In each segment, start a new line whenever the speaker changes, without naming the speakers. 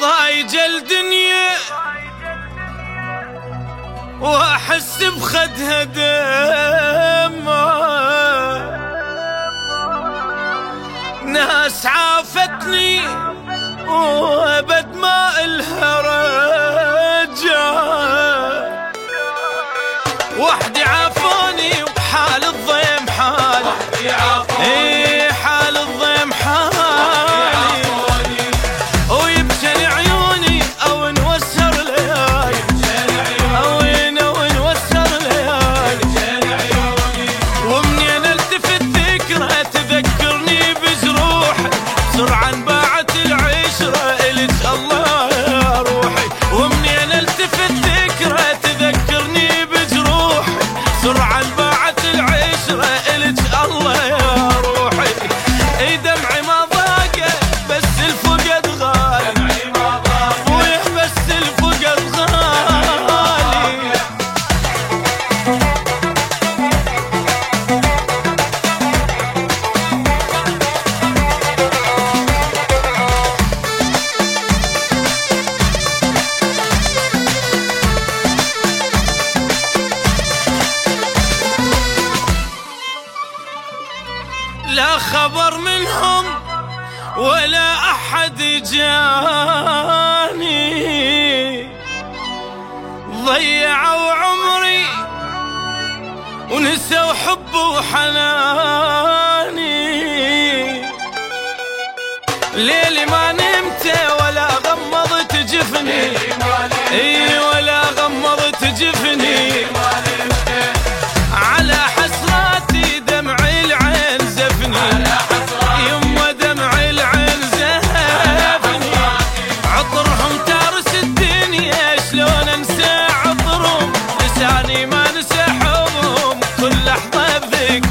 ضايج الدنيا وأحس بخدها دمه ناس عافتني وأبد ما إلها رجع وحدي عافوني وحال الضيم حالي إيه خبر منهم ولا أحد جاني. ضيعوا عمري ونسوا حب وحناني. ليلي ما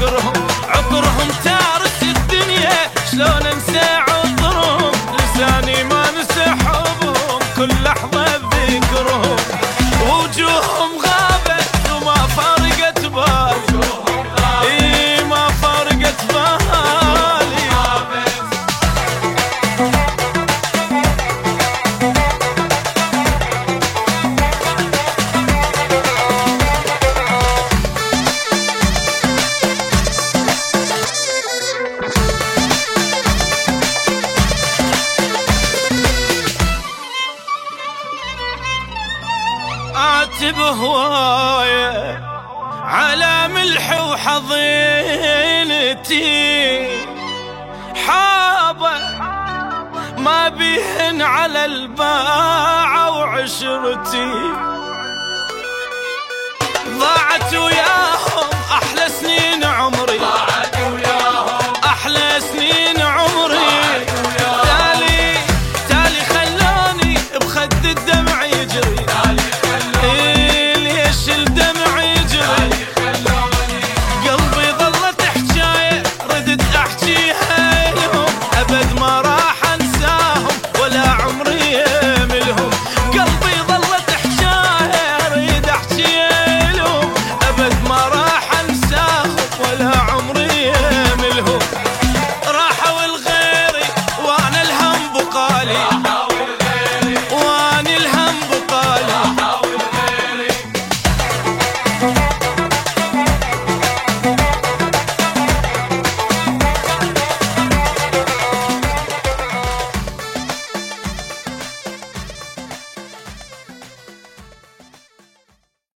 بذكرهم عطرهم تارس الدنيا شلون انسى عطرهم لساني ما نسى حبهم كل لحظة بذكرهم هواية على ملح وحضينتي حابة ما بيهن على الباعة وعشرتي. ضاعت وياهم أحلى سنين عمري. ضاعت وياهم. أحلى سنين عمري. تالي تالي خلوني بخد الدم